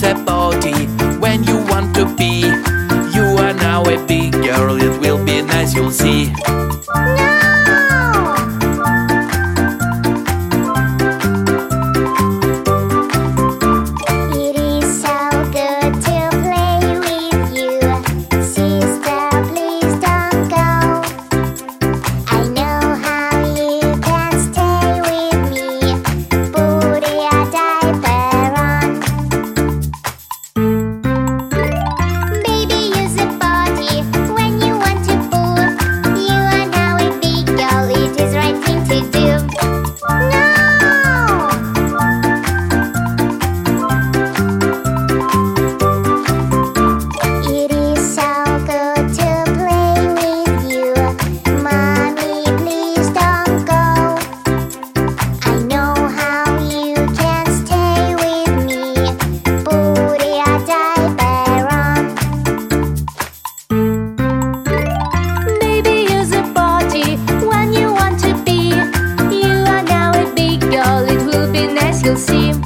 body When you want to be que eu se